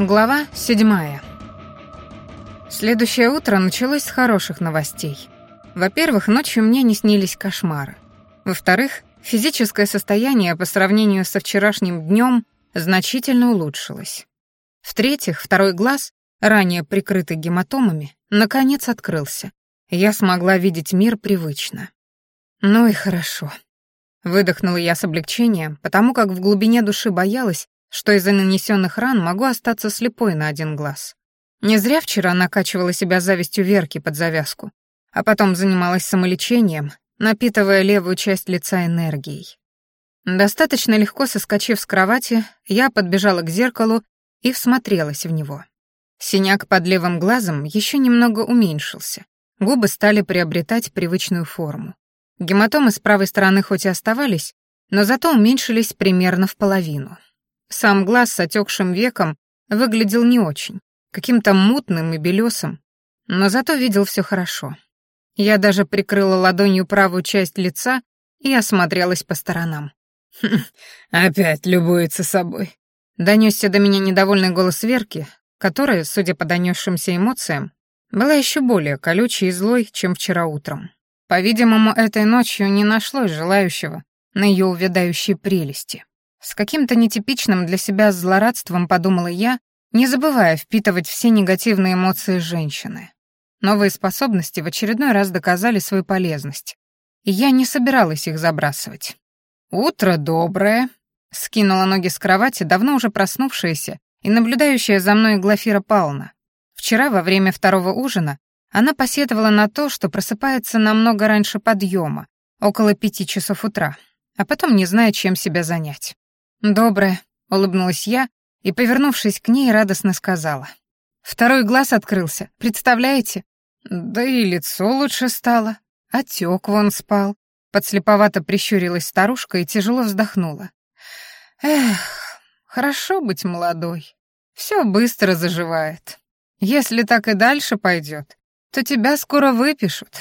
Глава седьмая. Следующее утро началось с хороших новостей. Во-первых, ночью мне не снились кошмары. Во-вторых, физическое состояние по сравнению со вчерашним днем значительно улучшилось. В-третьих, второй глаз, ранее прикрытый гематомами, наконец открылся. Я смогла видеть мир привычно. Ну и хорошо. Выдохнула я с облегчением, потому как в глубине души боялась, что из-за нанесенных ран могу остаться слепой на один глаз. Не зря вчера накачивала себя завистью Верки под завязку, а потом занималась самолечением, напитывая левую часть лица энергией. Достаточно легко соскочив с кровати, я подбежала к зеркалу и всмотрелась в него. Синяк под левым глазом еще немного уменьшился. Губы стали приобретать привычную форму. Гематомы с правой стороны хоть и оставались, но зато уменьшились примерно в половину. Сам глаз с отекшим веком выглядел не очень, каким-то мутным и белесым, но зато видел все хорошо. Я даже прикрыла ладонью правую часть лица и осмотрелась по сторонам. «Хм, «Опять любуется собой», — донесся до меня недовольный голос Верки, которая, судя по донесшимся эмоциям, была еще более колючей и злой, чем вчера утром. По-видимому, этой ночью не нашлось желающего на ее увядающей прелести. С каким-то нетипичным для себя злорадством подумала я, не забывая впитывать все негативные эмоции женщины. Новые способности в очередной раз доказали свою полезность, и я не собиралась их забрасывать. «Утро доброе», — скинула ноги с кровати, давно уже проснувшаяся и наблюдающая за мной Глафира Павловна. Вчера, во время второго ужина, она посетовала на то, что просыпается намного раньше подъема, около пяти часов утра, а потом не знает, чем себя занять. «Доброе», — улыбнулась я и, повернувшись к ней, радостно сказала. «Второй глаз открылся, представляете?» «Да и лицо лучше стало. Отек вон спал». Подслеповато прищурилась старушка и тяжело вздохнула. «Эх, хорошо быть молодой. Все быстро заживает. Если так и дальше пойдет, то тебя скоро выпишут».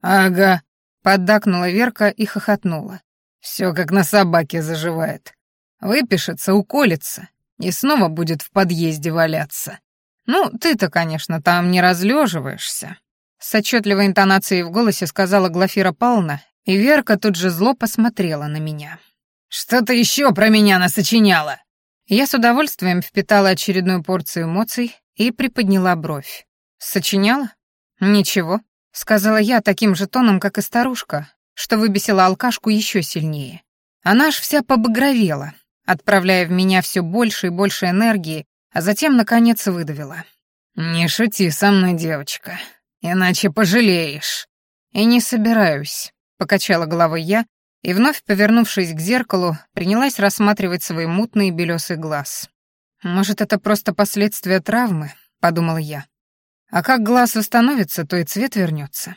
«Ага», — поддакнула Верка и хохотнула. Все как на собаке заживает. Выпишется, уколется и снова будет в подъезде валяться. Ну, ты-то, конечно, там не разлеживаешься. С отчетливой интонацией в голосе сказала Глафира Павловна, и Верка тут же зло посмотрела на меня. «Что ты еще про меня насочиняла?» Я с удовольствием впитала очередную порцию эмоций и приподняла бровь. «Сочиняла? Ничего», — сказала я таким же тоном, как и старушка, что выбесила алкашку еще сильнее. Она аж вся побагровела, отправляя в меня все больше и больше энергии, а затем, наконец, выдавила. «Не шути со мной, девочка, иначе пожалеешь». «И не собираюсь», — покачала головой я, и, вновь повернувшись к зеркалу, принялась рассматривать свой мутный белесый глаз. «Может, это просто последствия травмы?» — подумала я. «А как глаз восстановится, то и цвет вернется.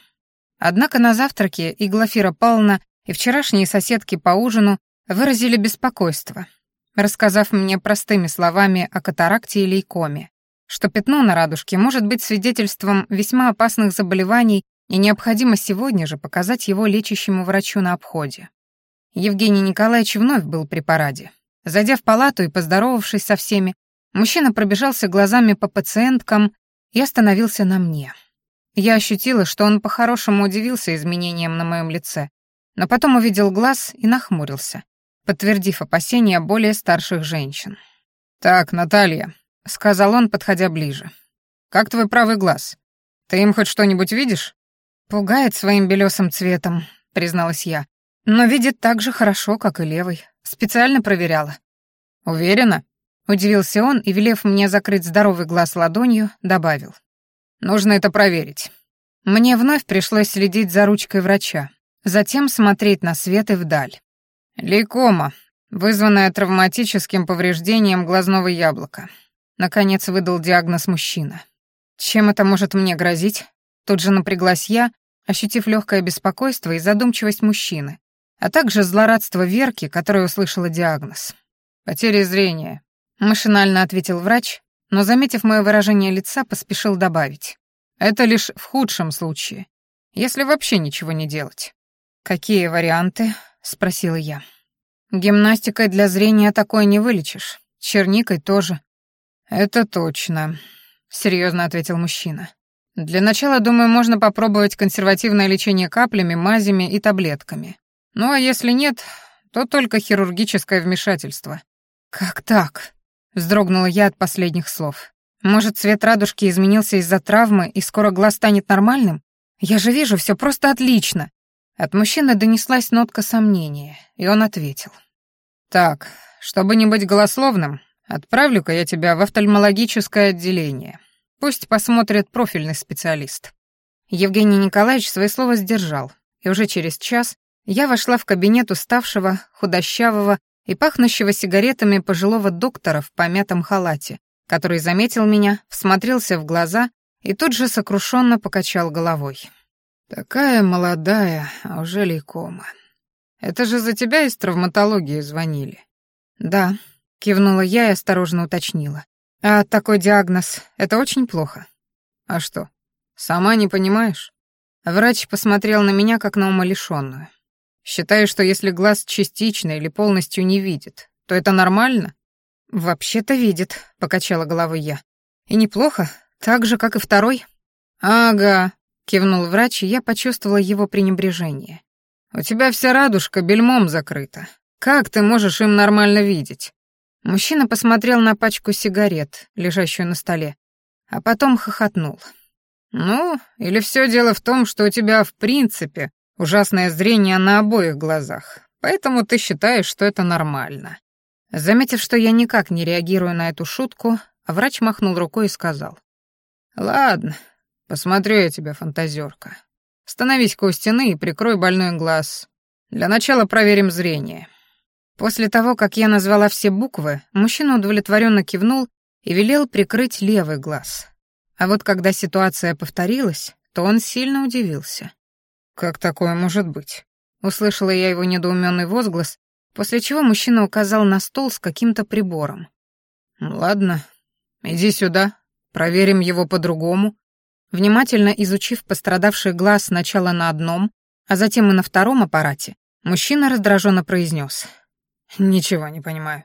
Однако на завтраке и Глафира Павловна, и вчерашние соседки по ужину выразили беспокойство, рассказав мне простыми словами о катаракте и лейкоме, что пятно на радужке может быть свидетельством весьма опасных заболеваний и необходимо сегодня же показать его лечащему врачу на обходе. Евгений Николаевич вновь был при параде. Зайдя в палату и поздоровавшись со всеми, мужчина пробежался глазами по пациенткам и остановился на мне. Я ощутила, что он по-хорошему удивился изменениям на моем лице, но потом увидел глаз и нахмурился, подтвердив опасения более старших женщин. «Так, Наталья», — сказал он, подходя ближе. «Как твой правый глаз? Ты им хоть что-нибудь видишь?» «Пугает своим белесым цветом», — призналась я. «Но видит так же хорошо, как и левый. Специально проверяла». «Уверена?» — удивился он и, велев мне закрыть здоровый глаз ладонью, добавил. «Нужно это проверить». Мне вновь пришлось следить за ручкой врача, затем смотреть на свет и вдаль. «Лейкома, вызванная травматическим повреждением глазного яблока», наконец выдал диагноз мужчина. «Чем это может мне грозить?» Тут же напряглась я, ощутив легкое беспокойство и задумчивость мужчины, а также злорадство Верки, которая услышала диагноз. «Потеря зрения», — машинально ответил врач, но, заметив мое выражение лица, поспешил добавить. «Это лишь в худшем случае, если вообще ничего не делать». «Какие варианты?» — спросила я. «Гимнастикой для зрения такое не вылечишь, черникой тоже». «Это точно», — серьезно ответил мужчина. «Для начала, думаю, можно попробовать консервативное лечение каплями, мазями и таблетками. Ну а если нет, то только хирургическое вмешательство». «Как так?» — вздрогнула я от последних слов. «Может, цвет радужки изменился из-за травмы, и скоро глаз станет нормальным? Я же вижу, все просто отлично!» От мужчины донеслась нотка сомнения, и он ответил. «Так, чтобы не быть голословным, отправлю-ка я тебя в офтальмологическое отделение. Пусть посмотрит профильный специалист». Евгений Николаевич свои слова сдержал, и уже через час я вошла в кабинет уставшего, худощавого и пахнущего сигаретами пожилого доктора в помятом халате, который заметил меня, всмотрелся в глаза и тут же сокрушенно покачал головой. «Такая молодая, а уже лейкома. Это же за тебя из травматологии звонили?» «Да», — кивнула я и осторожно уточнила. «А такой диагноз — это очень плохо». «А что, сама не понимаешь?» Врач посмотрел на меня, как на умалишённую. Считаю, что если глаз частично или полностью не видит, то это нормально? Вообще-то видит, покачала головой я. И неплохо, так же, как и второй. Ага, кивнул врач, и я почувствовала его пренебрежение. У тебя вся радужка бельмом закрыта. Как ты можешь им нормально видеть? Мужчина посмотрел на пачку сигарет, лежащую на столе, а потом хохотнул. Ну, или все дело в том, что у тебя в принципе Ужасное зрение на обоих глазах, поэтому ты считаешь, что это нормально». Заметив, что я никак не реагирую на эту шутку, врач махнул рукой и сказал. «Ладно, посмотрю я тебя, фантазерка. Становись-ка у стены и прикрой больной глаз. Для начала проверим зрение». После того, как я назвала все буквы, мужчина удовлетворенно кивнул и велел прикрыть левый глаз. А вот когда ситуация повторилась, то он сильно удивился. «Как такое может быть?» Услышала я его недоуменный возглас, после чего мужчина указал на стол с каким-то прибором. «Ладно, иди сюда, проверим его по-другому». Внимательно изучив пострадавший глаз сначала на одном, а затем и на втором аппарате, мужчина раздраженно произнес. «Ничего не понимаю.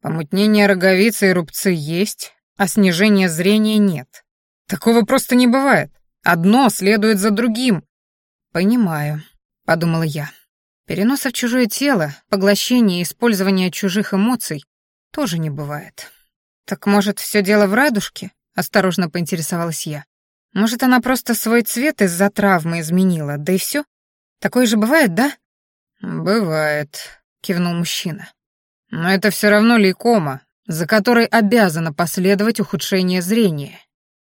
Помутнение роговицы и рубцы есть, а снижения зрения нет. Такого просто не бывает. Одно следует за другим, «Понимаю», — подумала я. Переноса в чужое тело, поглощение и использование чужих эмоций тоже не бывает. «Так, может, все дело в радужке?» — осторожно поинтересовалась я. «Может, она просто свой цвет из-за травмы изменила, да и все? Такое же бывает, да?» «Бывает», — кивнул мужчина. «Но это все равно лейкома, за которой обязано последовать ухудшение зрения».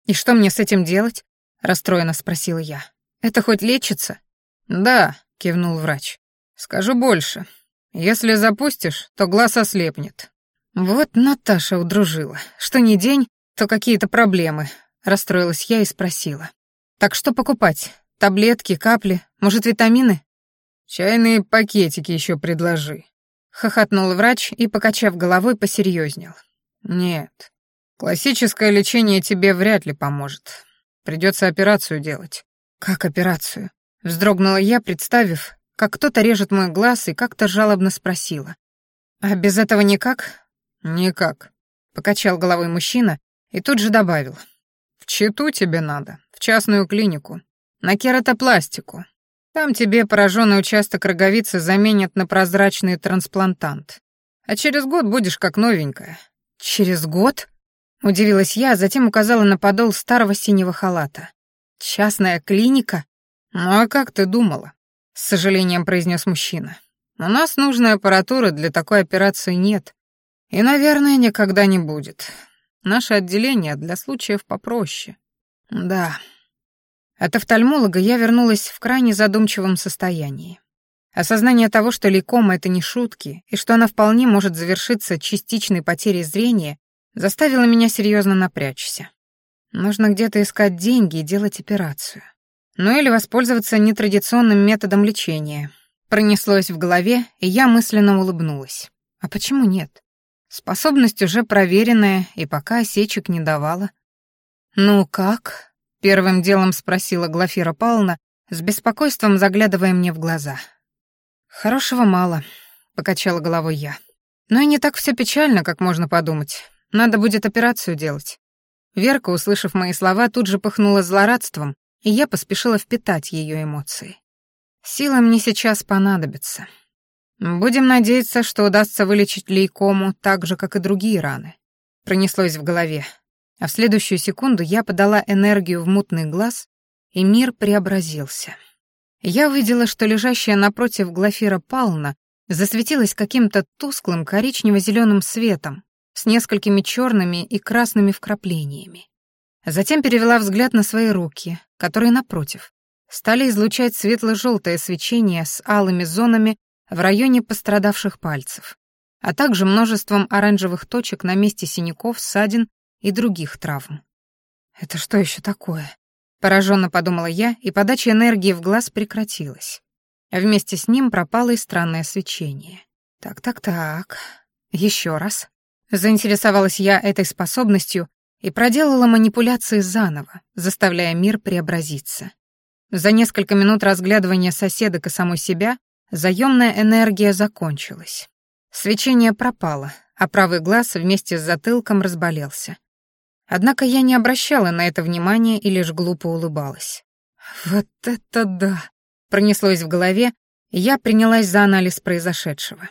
«И что мне с этим делать?» — расстроенно спросила я. Это хоть лечится? Да, кивнул врач. Скажу больше. Если запустишь, то глаз ослепнет. Вот Наташа удружила. Что ни день, то какие-то проблемы. Расстроилась я и спросила. Так что покупать? Таблетки, капли, может, витамины? Чайные пакетики еще предложи. Хохотнул врач и, покачав головой, посерьезнел. Нет, классическое лечение тебе вряд ли поможет. Придется операцию делать. «Как операцию?» — вздрогнула я, представив, как кто-то режет мой глаз и как-то жалобно спросила. «А без этого никак?» «Никак», — покачал головой мужчина и тут же добавил. «В Читу тебе надо, в частную клинику, на кератопластику. Там тебе пораженный участок роговицы заменят на прозрачный трансплантант. А через год будешь как новенькая». «Через год?» — удивилась я, а затем указала на подол старого синего халата. «Частная клиника?» «Ну а как ты думала?» — с сожалением произнес мужчина. «У нас нужной аппаратуры для такой операции нет. И, наверное, никогда не будет. Наше отделение для случаев попроще». «Да». От офтальмолога я вернулась в крайне задумчивом состоянии. Осознание того, что лейкома — это не шутки, и что она вполне может завершиться частичной потерей зрения, заставило меня серьезно напрячься. Нужно где-то искать деньги и делать операцию. Ну или воспользоваться нетрадиционным методом лечения. Пронеслось в голове, и я мысленно улыбнулась. А почему нет? Способность уже проверенная, и пока осечек не давала. «Ну как?» — первым делом спросила Глафира Павловна, с беспокойством заглядывая мне в глаза. «Хорошего мало», — покачала головой я. «Но и не так все печально, как можно подумать. Надо будет операцию делать». Верка, услышав мои слова, тут же пыхнула злорадством, и я поспешила впитать ее эмоции. Сила мне сейчас понадобится. Будем надеяться, что удастся вылечить лейкому так же, как и другие раны. Пронеслось в голове. А в следующую секунду я подала энергию в мутный глаз, и мир преобразился. Я увидела, что лежащая напротив Глафира Павловна засветилась каким-то тусклым коричнево-зеленым светом с несколькими черными и красными вкраплениями. Затем перевела взгляд на свои руки, которые, напротив, стали излучать светло-желтое свечение с алыми зонами в районе пострадавших пальцев, а также множеством оранжевых точек на месте синяков, ссадин и других травм. «Это что еще такое?» — пораженно подумала я, и подача энергии в глаз прекратилась. А вместе с ним пропало и странное свечение. «Так-так-так, еще раз». Заинтересовалась я этой способностью и проделала манипуляции заново, заставляя мир преобразиться. За несколько минут разглядывания соседок и самой себя заемная энергия закончилась. Свечение пропало, а правый глаз вместе с затылком разболелся. Однако я не обращала на это внимания и лишь глупо улыбалась. «Вот это да!» — пронеслось в голове, и я принялась за анализ произошедшего.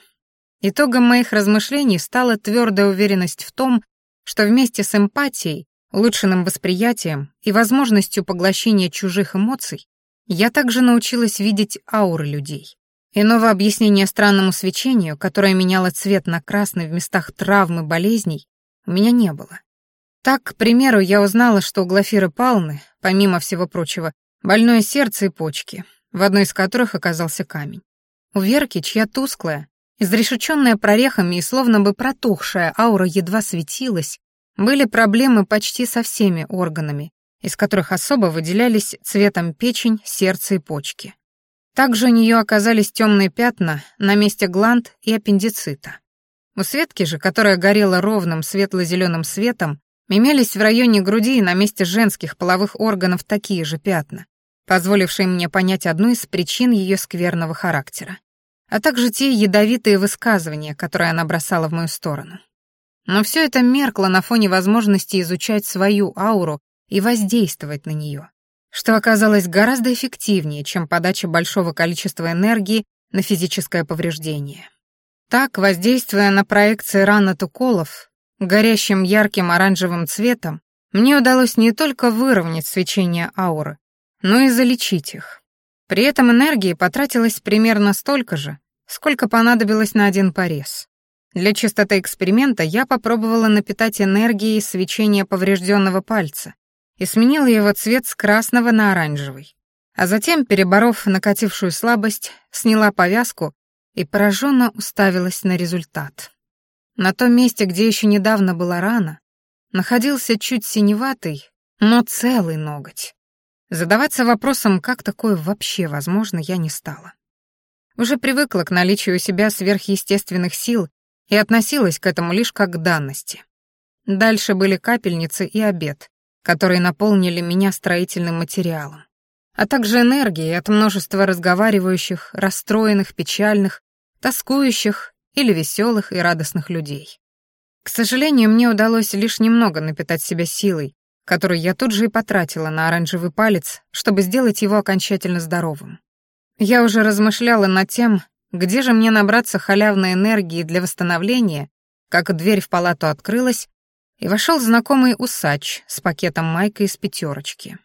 Итогом моих размышлений стала твердая уверенность в том, что вместе с эмпатией, улучшенным восприятием и возможностью поглощения чужих эмоций я также научилась видеть ауры людей. Иного объяснения странному свечению, которое меняло цвет на красный в местах травм и болезней, у меня не было. Так, к примеру, я узнала, что у Глафиры Палны, помимо всего прочего, больное сердце и почки, в одной из которых оказался камень. У Верки, чья тусклая, изрешеченная прорехами и словно бы протухшая аура едва светилась, были проблемы почти со всеми органами, из которых особо выделялись цветом печень, сердце и почки. Также у нее оказались темные пятна на месте гланд и аппендицита. У Светки же, которая горела ровным светло-зеленым светом, имелись в районе груди и на месте женских половых органов такие же пятна, позволившие мне понять одну из причин ее скверного характера а также те ядовитые высказывания, которые она бросала в мою сторону. Но все это меркло на фоне возможности изучать свою ауру и воздействовать на нее, что оказалось гораздо эффективнее, чем подача большого количества энергии на физическое повреждение. Так, воздействуя на проекции ран от уколов, горящим ярким оранжевым цветом, мне удалось не только выровнять свечение ауры, но и залечить их. При этом энергии потратилось примерно столько же, сколько понадобилось на один порез. Для чистоты эксперимента я попробовала напитать энергией свечение поврежденного пальца и сменила его цвет с красного на оранжевый. А затем, переборов накатившую слабость, сняла повязку и пораженно уставилась на результат. На том месте, где еще недавно была рана, находился чуть синеватый, но целый ноготь. Задаваться вопросом, как такое вообще возможно, я не стала. Уже привыкла к наличию у себя сверхъестественных сил и относилась к этому лишь как к данности. Дальше были капельницы и обед, которые наполнили меня строительным материалом, а также энергией от множества разговаривающих, расстроенных, печальных, тоскующих или веселых и радостных людей. К сожалению, мне удалось лишь немного напитать себя силой, которую я тут же и потратила на оранжевый палец, чтобы сделать его окончательно здоровым. Я уже размышляла над тем, где же мне набраться халявной энергии для восстановления, как дверь в палату открылась, и вошел знакомый усач с пакетом майка из пятерочки.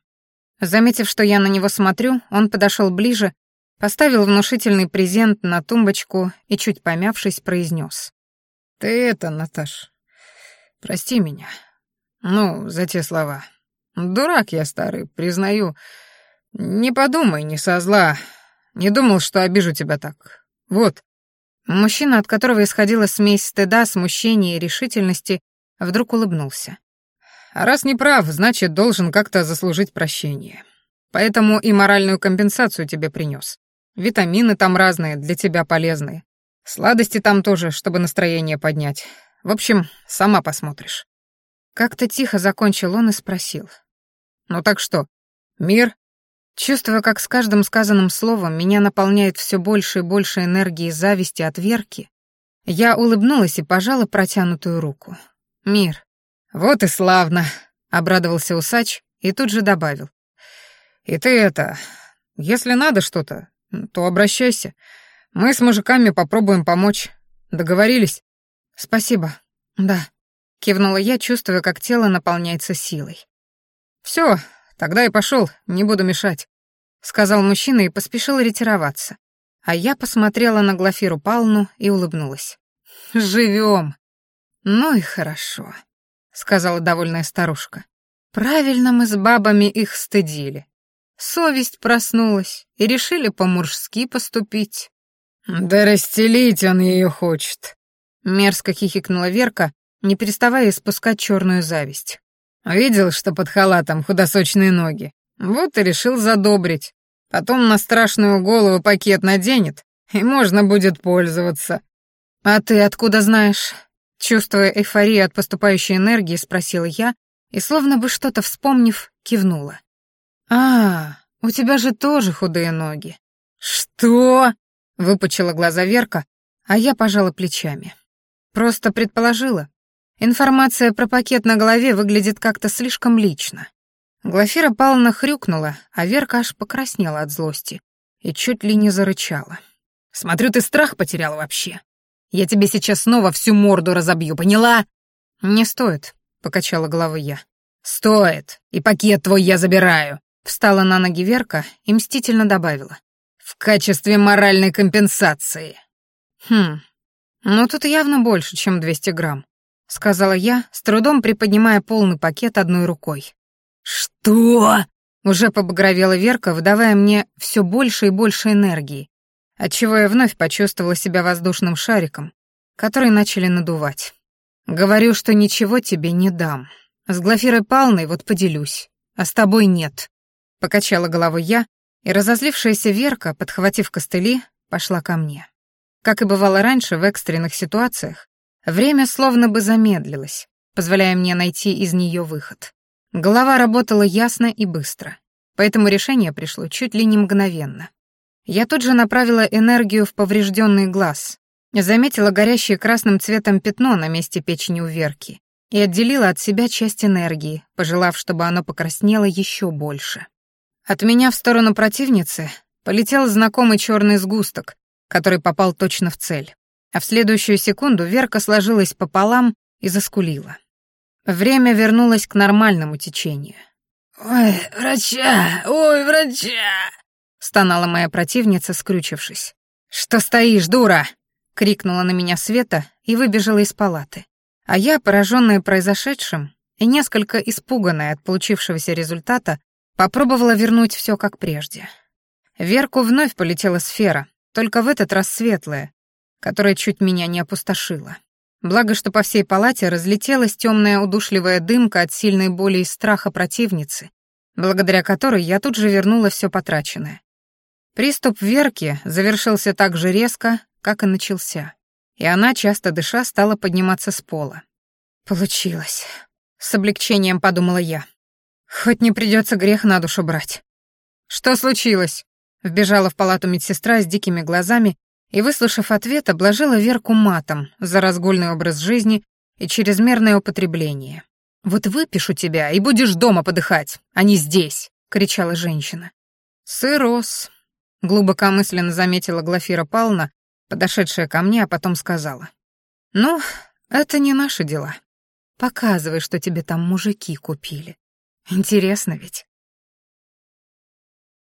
Заметив, что я на него смотрю, он подошел ближе, поставил внушительный презент на тумбочку и, чуть помявшись, произнес. «Ты это, Наташ, прости меня. Ну, за те слова. Дурак я старый, признаю. Не подумай, не со зла. Не думал, что обижу тебя так. Вот. Мужчина, от которого исходила смесь стыда, смущения и решительности, вдруг улыбнулся. А раз не прав, значит, должен как-то заслужить прощение. Поэтому и моральную компенсацию тебе принес. Витамины там разные, для тебя полезные. Сладости там тоже, чтобы настроение поднять. В общем, сама посмотришь. Как-то тихо закончил он и спросил. «Ну так что, мир?» Чувствуя, как с каждым сказанным словом меня наполняет все больше и больше энергии зависти от Верки, я улыбнулась и пожала протянутую руку. Мир. Вот и славно, обрадовался усач и тут же добавил. И ты это, если надо что-то, то обращайся. Мы с мужиками попробуем помочь. Договорились? Спасибо. Да. Кивнула я, чувствуя, как тело наполняется силой. Все, тогда и пошел, не буду мешать, сказал мужчина и поспешил ретироваться. А я посмотрела на Глафиру Палну и улыбнулась. Живем. Ну и хорошо, сказала довольная старушка. Правильно мы с бабами их стыдили. Совесть проснулась, и решили по-мужски поступить. «Да расстелить он ее хочет», — мерзко хихикнула Верка, не переставая испускать черную зависть. «Видел, что под халатом худосочные ноги? Вот и решил задобрить. Потом на страшную голову пакет наденет, и можно будет пользоваться». «А ты откуда знаешь?» Чувствуя эйфорию от поступающей энергии, спросила я, и, словно бы что-то вспомнив, кивнула. «А, у тебя же тоже худые ноги». «Что?» — выпучила глаза Верка, а я пожала плечами. Просто предположила. Информация про пакет на голове выглядит как-то слишком лично. Глафира Павловна хрюкнула, а Верка аж покраснела от злости и чуть ли не зарычала. «Смотрю, ты страх потеряла вообще. Я тебе сейчас снова всю морду разобью, поняла?» «Не стоит», — покачала головой я. «Стоит, и пакет твой я забираю», — встала на ноги Верка и мстительно добавила. «В качестве моральной компенсации». «Хм, ну тут явно больше, чем 200 грамм», — сказала я, с трудом приподнимая полный пакет одной рукой. «Что?» — уже побагровела Верка, выдавая мне все больше и больше энергии, отчего я вновь почувствовала себя воздушным шариком, который начали надувать. «Говорю, что ничего тебе не дам. С Глафирой Палной вот поделюсь, а с тобой нет». Покачала головой я, и разозлившаяся Верка, подхватив костыли, пошла ко мне. Как и бывало раньше в экстренных ситуациях, время словно бы замедлилось, позволяя мне найти из нее выход. Голова работала ясно и быстро, поэтому решение пришло чуть ли не мгновенно. Я тут же направила энергию в поврежденный глаз, заметила горящее красным цветом пятно на месте печени у Верки и отделила от себя часть энергии, пожелав, чтобы оно покраснело еще больше. От меня в сторону противницы полетел знакомый черный сгусток, который попал точно в цель. А в следующую секунду Верка сложилась пополам и заскулила. Время вернулось к нормальному течению. «Ой, врача! Ой, врача!» — стонала моя противница, скрючившись. «Что стоишь, дура?» — крикнула на меня Света и выбежала из палаты. А я, пораженная произошедшим и несколько испуганная от получившегося результата, попробовала вернуть все как прежде. Верку вновь полетела сфера, только в этот раз светлая, которая чуть меня не опустошила. Благо, что по всей палате разлетелась темная удушливая дымка от сильной боли и страха противницы, благодаря которой я тут же вернула все потраченное. Приступ Верки завершился так же резко, как и начался, и она, часто дыша, стала подниматься с пола. «Получилось», — с облегчением подумала я. «Хоть не придется грех на душу брать». «Что случилось?» — вбежала в палату медсестра с дикими глазами и, выслушав ответ, обложила Верку матом за разгульный образ жизни и чрезмерное употребление. «Вот выпишу тебя, и будешь дома подыхать, а не здесь!» — кричала женщина. «Сырос», — глубокомысленно заметила Глафира Павловна, подошедшая ко мне, а потом сказала. «Ну, это не наши дела. Показывай, что тебе там мужики купили. Интересно ведь».